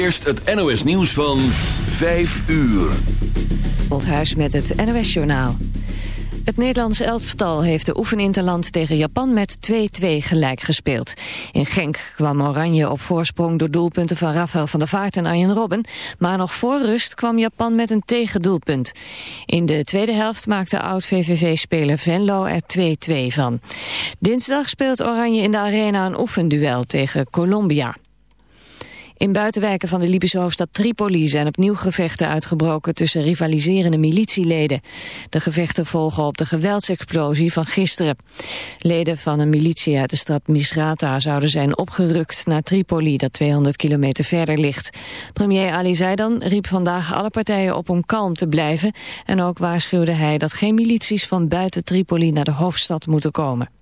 eerst het NOS nieuws van 5 uur. Huis met het NOS Journaal. Het Nederlands elftal heeft de oefeninterland tegen Japan met 2-2 gelijk gespeeld. In Genk kwam Oranje op voorsprong door doelpunten van Rafael van der Vaart en Arjen Robben. Maar nog voor rust kwam Japan met een tegendoelpunt. In de tweede helft maakte oud-VVV-speler Venlo er 2-2 van. Dinsdag speelt Oranje in de arena een oefenduel tegen Colombia. In buitenwijken van de Libische hoofdstad Tripoli zijn opnieuw gevechten uitgebroken tussen rivaliserende militieleden. De gevechten volgen op de geweldsexplosie van gisteren. Leden van een militie uit de stad Misrata zouden zijn opgerukt naar Tripoli, dat 200 kilometer verder ligt. Premier Ali Zaidan riep vandaag alle partijen op om kalm te blijven en ook waarschuwde hij dat geen milities van buiten Tripoli naar de hoofdstad moeten komen.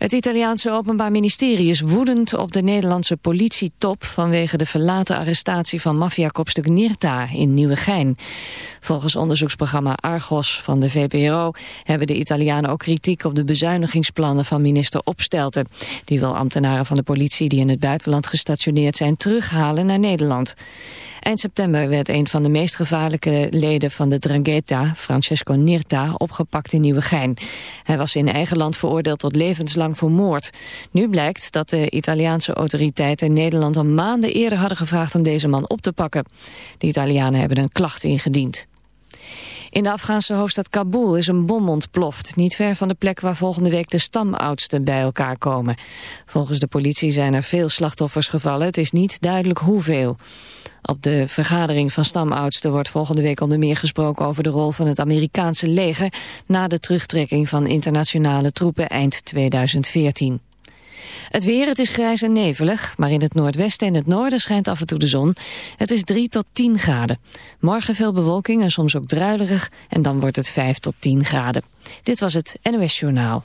Het Italiaanse Openbaar Ministerie is woedend op de Nederlandse politietop vanwege de verlaten arrestatie van maffiakopstuk Nirta in Nieuwegein. Volgens onderzoeksprogramma Argos van de VPRO hebben de Italianen ook kritiek op de bezuinigingsplannen van minister Opstelten. Die wil ambtenaren van de politie die in het buitenland gestationeerd zijn terughalen naar Nederland. Eind september werd een van de meest gevaarlijke leden van de Drangheta, Francesco Nirta, opgepakt in Nieuwegein. Hij was in eigen land veroordeeld tot levenslang voor moord. Nu blijkt dat de Italiaanse autoriteiten Nederland al maanden eerder hadden gevraagd om deze man op te pakken. De Italianen hebben een klacht ingediend. In de Afghaanse hoofdstad Kabul is een bom ontploft, niet ver van de plek waar volgende week de stamoudsten bij elkaar komen. Volgens de politie zijn er veel slachtoffers gevallen, het is niet duidelijk hoeveel. Op de vergadering van stamoudsten wordt volgende week onder meer gesproken over de rol van het Amerikaanse leger na de terugtrekking van internationale troepen eind 2014. Het weer, het is grijs en nevelig, maar in het noordwesten en het noorden schijnt af en toe de zon. Het is 3 tot 10 graden. Morgen veel bewolking en soms ook druilerig en dan wordt het 5 tot 10 graden. Dit was het NOS Journaal.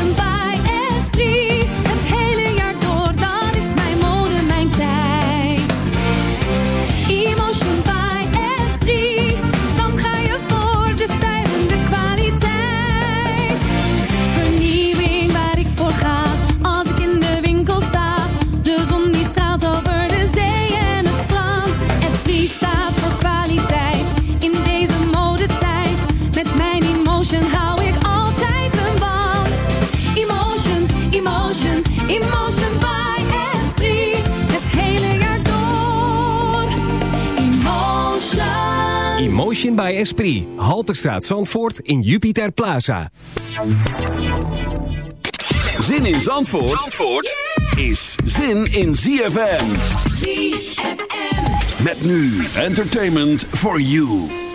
By Esprit. Halterstraat Zandvoort in Jupiter Plaza. Zin in Zandvoort, Zandvoort is zin in ZFM. ZFM. Met nu entertainment for you.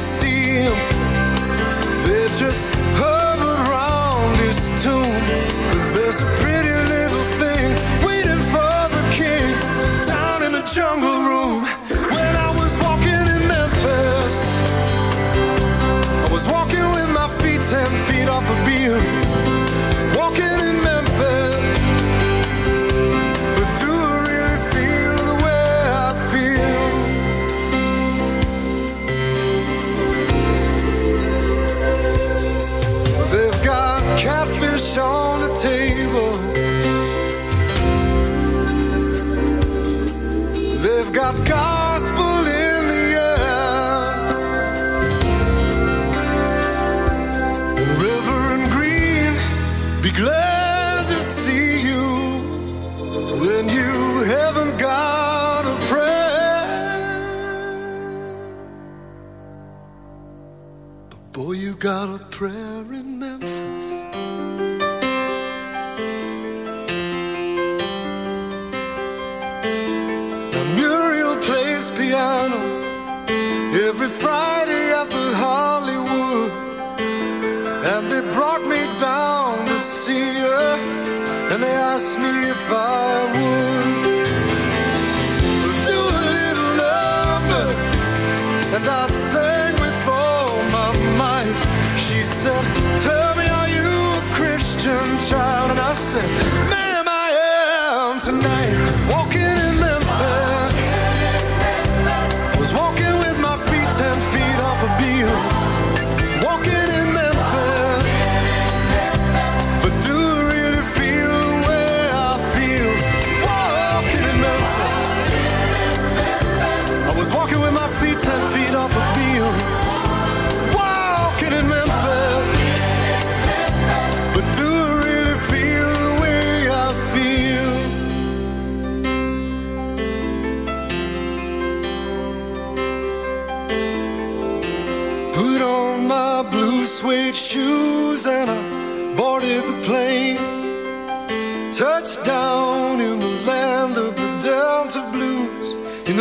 see they're just And I sang with all my might. She said, tell me are you a Christian child? And I said, ma'am I am tonight. Walking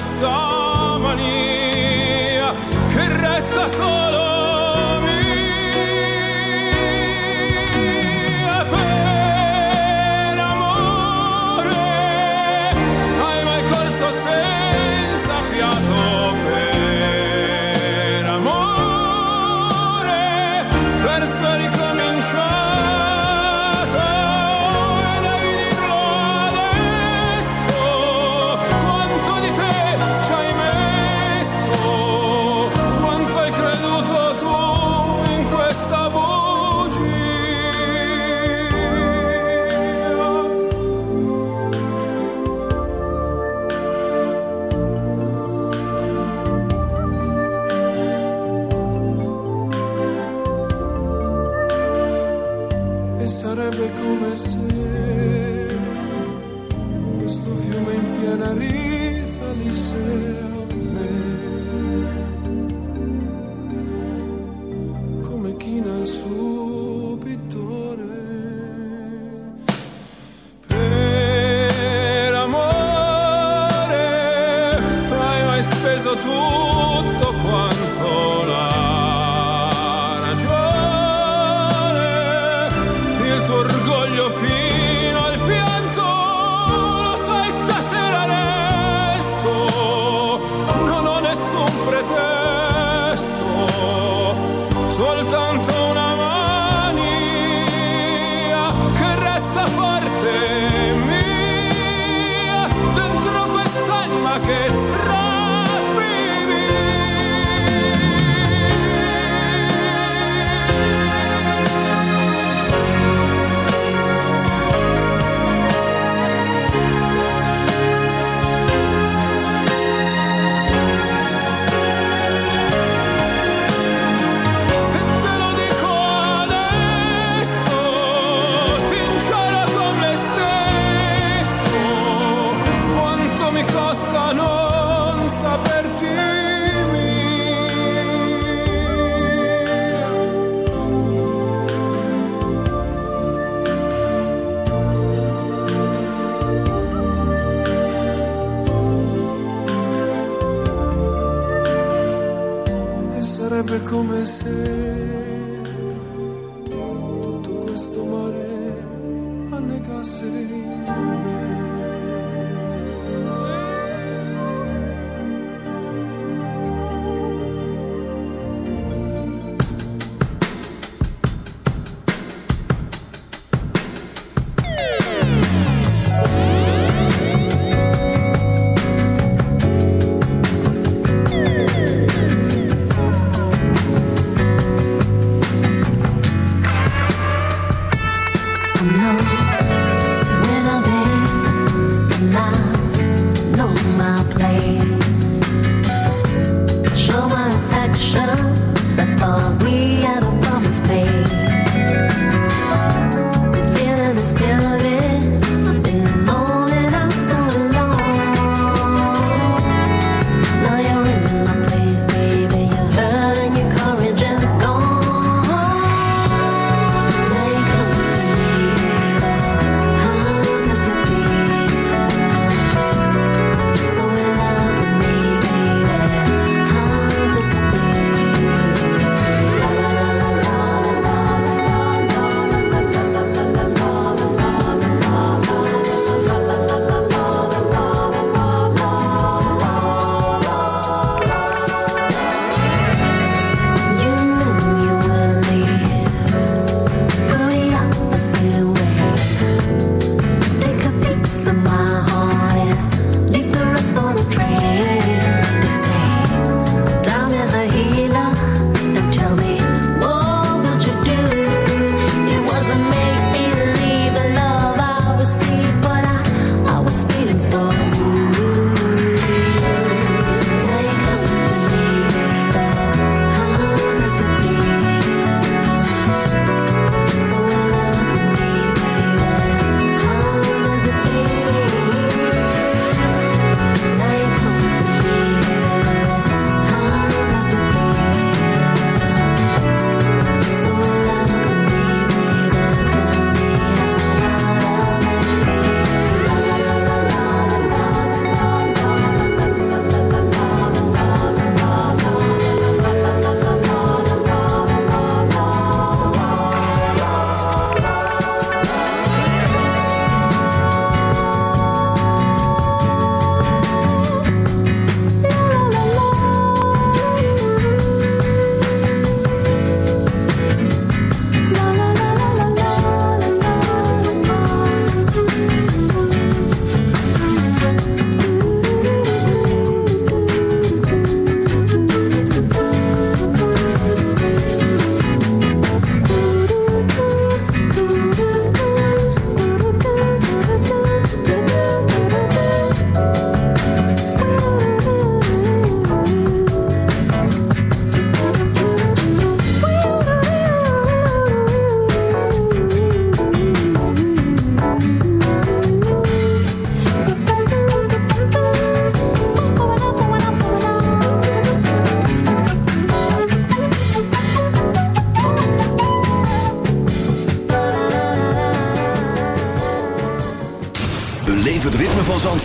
first thought. Il comecei.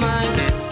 Mind.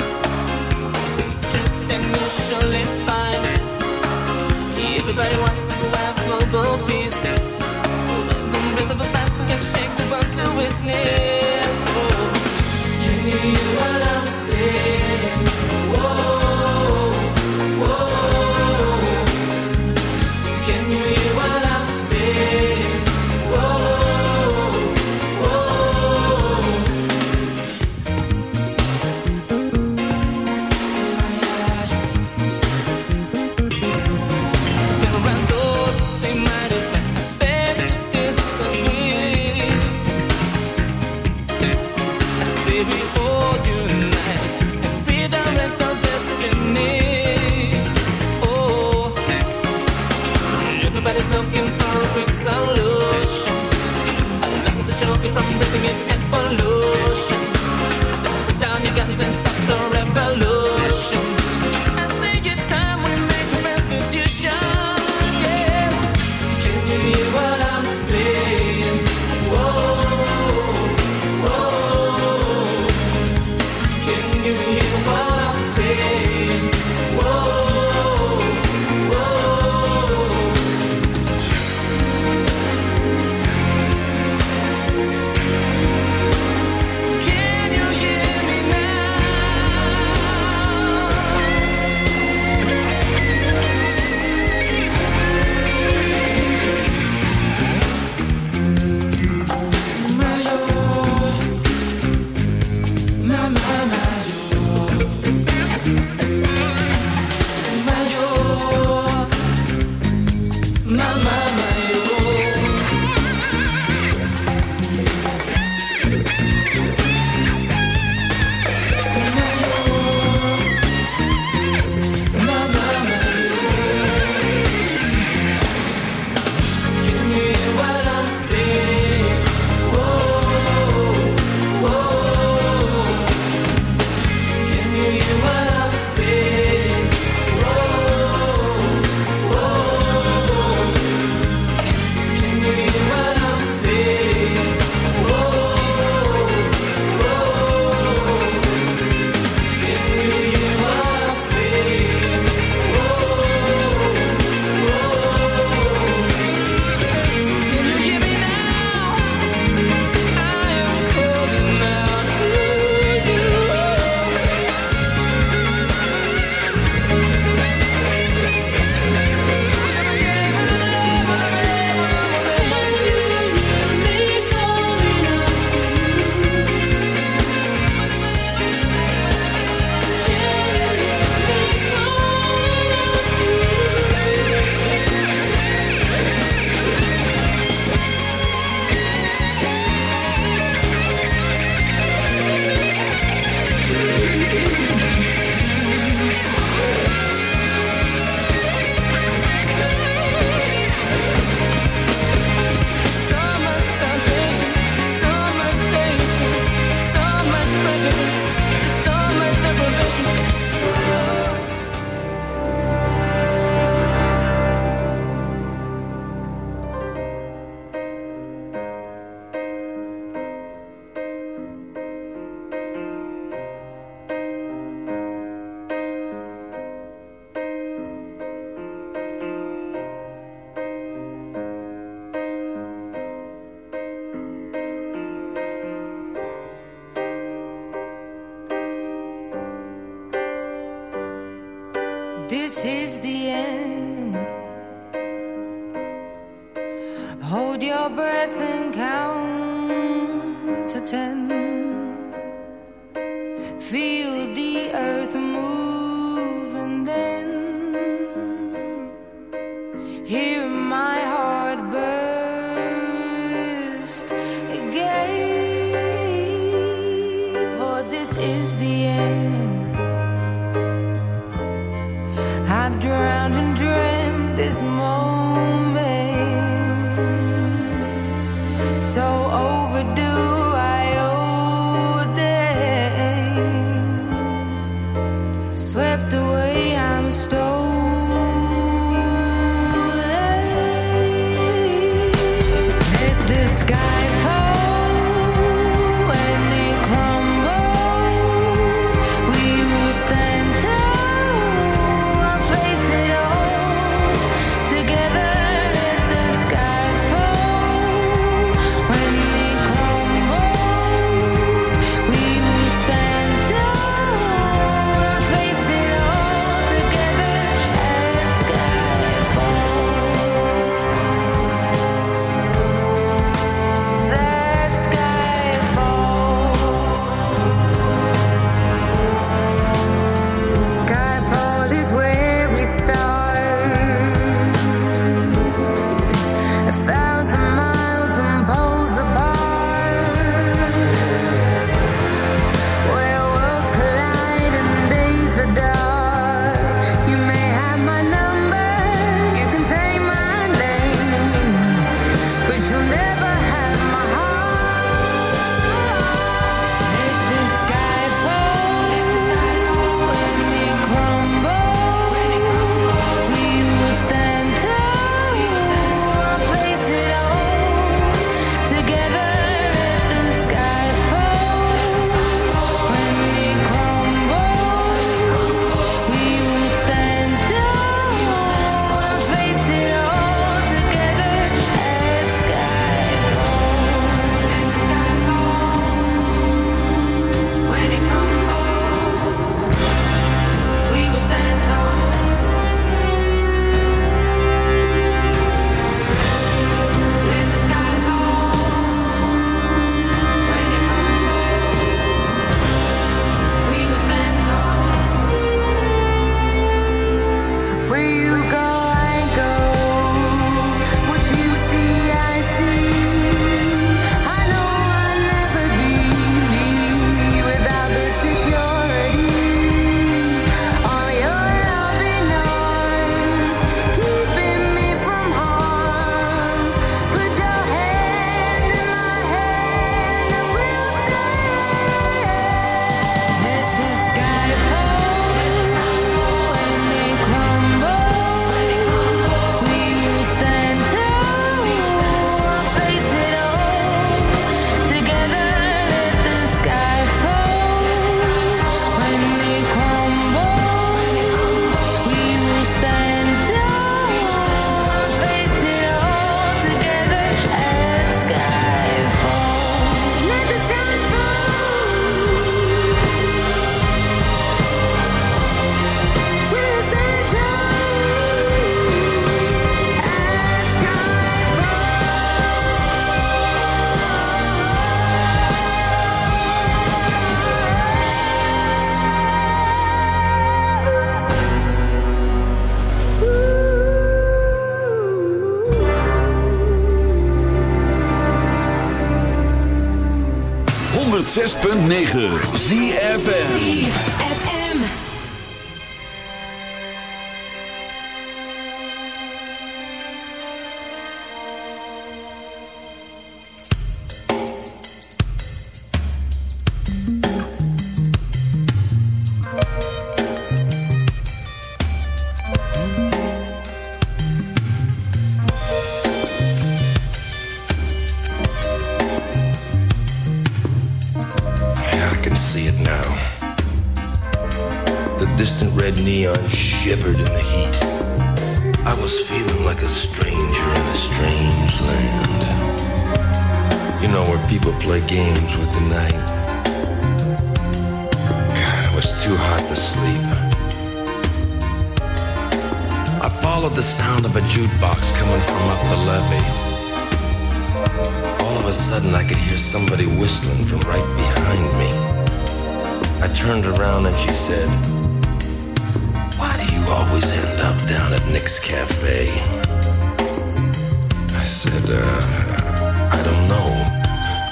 uh, I don't know.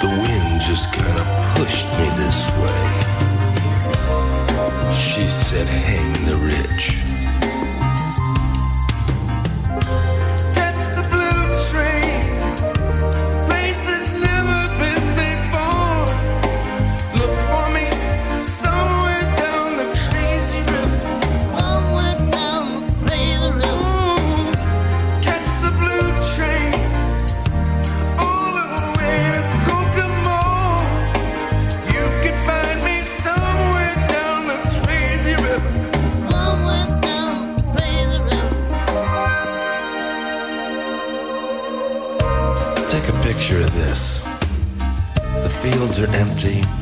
The wind just kind of pushed me this way. She said, hang the rich. dream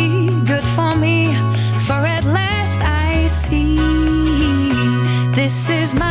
for me. For at last I see this is my